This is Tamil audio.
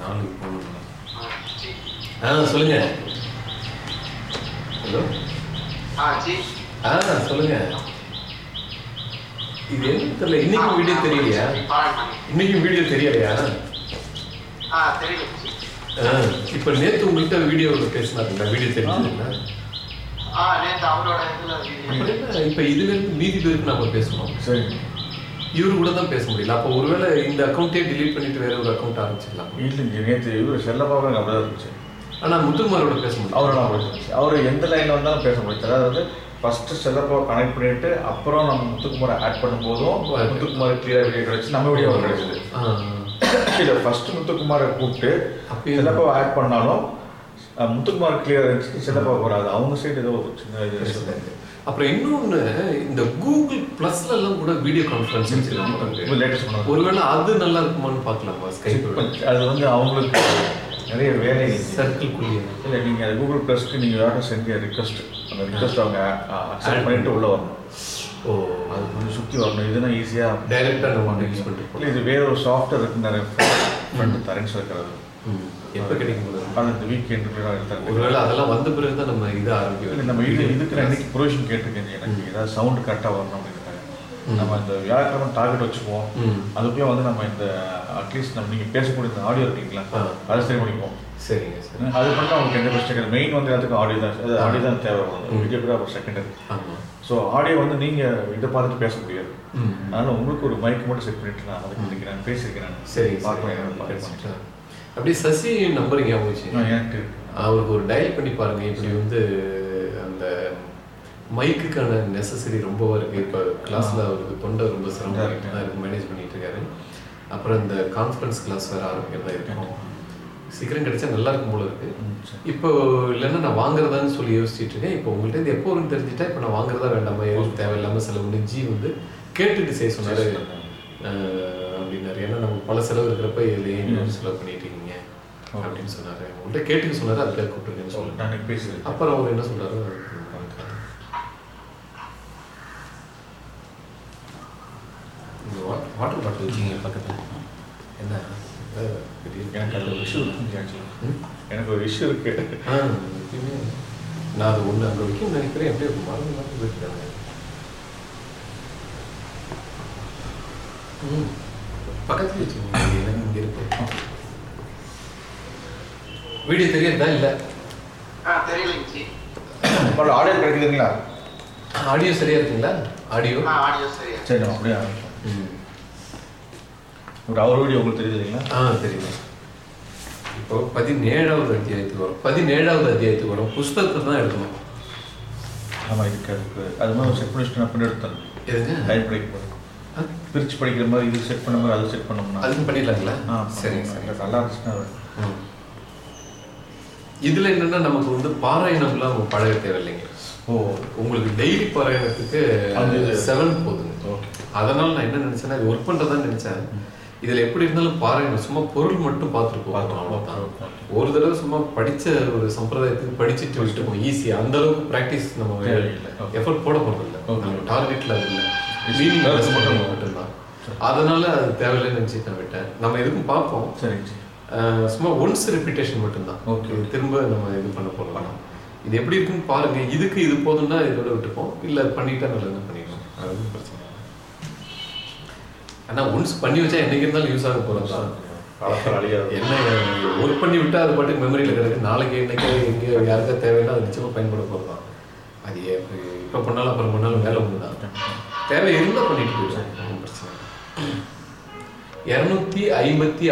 நாளைக்கு போகணும்? ஆ, சொல்லுங்க. ஹலோ? ஆ சொல்லுங்க. இது என்ன தெரியல? இன்னைக்கு வீடியோ தெரியலையா? இன்னைக்கு வீடியோ தெரியலையா? இப்ப நேத்து உங்கள்கிட்ட வீடியோ பேசினாருங்களா? வீடியோ என்ன? இப்ப இதுல இருந்து மீதி பேருக்கு நம்ம பேசணும் சரி. இவரு கூட தான் பேச முடியல. அப்போ ஒருவேளை இந்த அக்கௌண்ட்டே delete பண்ணிட்டு வேற ஒரு அக்கௌண்ட் ஆரம்பிச்சிடலாம். இல்லைங்க நேற்று இவர் செல்லப்பாவை எனக்கு அப்படிதான் இருந்துச்சு. ஆனா முத்துக்குமாரோட பேச முடியும் அவரெல்லாம் பேசுச்சு அவர் எந்த லைனில் வந்தாலும் பேச முடியும் அதாவது ஃபர்ஸ்ட் செல்லப்பாவை கனெக்ட் பண்ணிட்டு அப்புறம் நம்ம முத்துக்குமாரை ஆட் பண்ணும்போதும் முத்துக்குமார் கிளியராக வீடியோ கிடைச்சு நம்ம வீடியோ அவர் கிடைச்சது. இல்லை ஃபர்ஸ்ட் முத்துக்குமாரை கூப்பிட்டு செல்லப்பாவை ஆட் பண்ணாலும் முத்துக்குமார் கிளியர் இருந்துச்சு செல்லப்பா வராது அவங்க சைடு ஏதோ சின்ன இது. அப்புறம் இன்னொன்னு இந்த கூகுள் பிளஸ்ல எல்லாம் கூட வீடியோ கான்ஃபரன்ஸ் ஒருவேளை அது நல்லா இருக்குமான்னு பார்க்கலாமா ஸ்கைப் அது வந்து அவங்களுக்கு நிறைய வேலை சர்க்கிள் குள்ளியே இல்லை நீங்கள் அது கூகுள் ப்ளஸ்க்கு நீங்கள் யாரும் செஞ்ச ரிக்வஸ்ட் அந்த ரிக்வஸ்ட் அவங்க அக்செப்ட் பண்ணிட்டு உள்ளே வரணும். ஓ. அது கொஞ்சம் சுற்றி வரணும். இதுனா ஈஸியாக டைரக்டா நம்ம யூஸ் பண்ணிட்டு இல்லை இது வேற ஒரு சாஃப்ட்வேர் இருக்கு. நிறைய ஃப்ரெண்டு தரேன்னு சொல்லிக்கிறது. எப்ப கிடைக்கும் போது அது இந்த வீக்கெண்ட் எடுத்தாங்க ஒருவேளை அதெல்லாம் வந்த பிறகு தான் நம்ம இது ஆரம்பிக்கும் நம்ம இது இதுக்கு இன்னைக்கு ப்ரொவிஷன் கேட்டிருக்கேன். எனக்கு ஏதாவது சவுண்ட் கரெக்டாக வரணும் அப்படின்னு நம்ம இந்த வியாழக்கிழமை டார்கெட் வச்சுக்குவோம். அதுக்குள்ளே வந்து நம்ம இந்த அட்லீஸ்ட் நம்ம நீங்கள் பேசக்கூடிய இந்த ஆடியோ இருக்கீங்களா. அதை சரி பண்ணிப்போம் சரிங்க சரி. அது பண்ணால் உங்களுக்கு எந்த பிரச்சனை கிடையாது. மெயின் வந்து எல்லாத்துக்கும் ஆடியோ தான் ஆடியோ தான் தேவை வீடியோ கூட ஒரு செகண்டரி ஸோ ஆடியோ வந்து நீங்கள் இதை பார்த்துட்டு பேச முடியாது. அதனால உங்களுக்கு ஒரு மைக் மட்டும் செட் பண்ணிட்டு நான் அதுக்கு நான் பேசியிருக்கிறேன் சரி. பார்க்கலாம் அப்படியே சசி நம்பர் ஞாபகம் வச்சு. அவருக்கு ஒரு டயல் பண்ணி பாருங்க. இப்படி வந்து அந்த மைக்குக்கான நெசசரி ரொம்பவா இருக்கு. இப்போ கிளாஸ்ல அவருக்கு தொண்டை ரொம்ப சிரமமா இருக்கு. இருக்கு. மேனேஜ் பண்ணிட்டு இருக்காரு. அப்புறம் இந்த கான்ஃபரன்ஸ் கிளாஸ் வேற ஆரம்பிக்கிறதா இருக்கும். சீக்கிரம் கிடைச்சா நல்லா இருக்கும் போல இருக்கு. இப்போ இல்லைன்னா நான் வாங்குறதான்னு சொல்லி யோசிச்சுட்டு இருக்கேன். இப்போ உங்கள்கிட்ட இது எப்போ வரும்னு தெரிஞ்சுட்டா இப்போ நான் வாங்குறதா வேண்டாமா? எதுவும் தேவையில்லாம செலவு ஜி வந்து கேட்டுட்டு செய்ய சொன்னாரு. அப்படின்னாரு. ஏன்னா நம்ம பல செலவு இருக்கிறப்ப இதுல ஏன் இன்னொரு செலவு பண்ணிட்டு அப்படின்னு சொன்னாரு. உங்கள்கிட்ட கேட்டுக்க சொன்னாரு அதுக்காக கூப்பிட்டுருக்கேன்னு சொல்லுங்க நான் பேசுகிறேன் அப்புறம் அவர் என்ன இந்த வாட்டர் பாட்டில் வச்சிங்க பக்கத்துல. என்ன? எனக்கு அது ஒரு இஷ்யூ இருக்கு? எனக்கு ஒரு இஷ்யூ இருக்கு. நான் அது ஒன்று அங்கே வைக்கணும்னு நினைக்கிறேன். எப்படியே மறந்து மறந்து போயிட்டுருக்காங்க. ம். பக்கத்துல வச்சுக்கோங்க இங்கே இருக்கு. வீடியோ தெரியுதா இல்லை? But audio கிடைக்குதுங்களா? ஆடியோ சரியா இருக்குங்களா? ஆடியோ ஆ ஆடியோ சரியா சரி அப்படியே ம். ஒரு அவர் வீடியோ உங்களுக்கு தெரியுது இல்லைங்களா? ஆ தெரியும் இப்போ பதினேழாவது அத்தியாயத்துக்கு வரும். பதினேழாவது அத்தியாயத்துக்கு வரும். புஸ்தகத்தை தான் எடுக்கணும் ஆமாம் இதுக்கு அதுக்கு அது மாதிரி செட் பண்ணி வச்சுட்டு நான் பண்ணி எடுத்தேன் எதுங்க? டைம் படிக்கும் போது ஆ, பிரித்து படிக்கிற மாதிரி இது செட் பண்ண மாதிரி அது செட் பண்ணோம்னா. அதுவும் பண்ணிடலாங்களா? ஆ சரிங்க சரி நல்லா இருந்துச்சுன்னா ம். இதுல என்னன்னா நமக்கு வந்து பாராயணம்லாம் நம்ம பழக தேவையில்லைங்க. ஓ. உங்களுக்கு டெய்லி பாராயணத்துக்கு. செவன் போதுங்க. அதனால நான் என்ன நினைச்சேன்னா இது ஒர்க் பண்றதான்னு நினைச்சேன். இதுல எப்படி இருந்தாலும் பாராயணம் சும்மா பொருள் மட்டும் அவ்வளவுதான். போகணும். ஒரு தடவை சும்மா படிச்ச ஒரு சம்பிரதாயத்துக்கு படிச்சுட்டு விட்டுப்போம் ஈஸியா அந்த அளவுக்கு பிராக்டிஸ் நம்ம தேவையில்லை. Okay. எஃபர்ட் போட போறது இல்லை. Okay. நம்ம டார்கெட்ல அது இல்லை. கருத்து மட்டும் மட்டும் மட்டும்தான். அதனால அது தேவையில்லைன்னு நினைச்சிட்டு நான் விட்டேன். நம்ம எதுக்கும் பார்ப்போம். சரி. சும்மா ஒன்ஸ் ரிப்பீட்டேஷன் மட்டும்தான். இது திரும்ப நம்ம இது பண்ண போறோம். இது எப்படி இருக்குன்னு பாருங்க. இதுக்கு இது போதும்னா இதோட விட்டுப்போம். இல்ல பண்ணிட்டா நல்லது பண்ணிடலாம் அது பிரச்சனை இல்லை. ஆனா ஒன்ஸ் பண்ணி வச்சா என்னைக்கு இருந்தாலும் யூஸ் ஆக போறது தான் என்ன ஒர்க் பண்ணி விட்டா அது பாட்டுக்கு மெமரியில் கிடக்கு. நாளைக்கு என்னைக்கு எங்கே யாருக்கா தேவைன்னா அது நிச்சயமா பயன்பட போகிறது தான் அது இப்ப பண்ணாலும் அப்புறம் பண்ணாலும் வேலை ஒன்று தான் தேவை இருந்தால் பண்ணிட்டு போயிடுவோம். பிரச்சனை. இரநூத்தி ஐம்பத்தி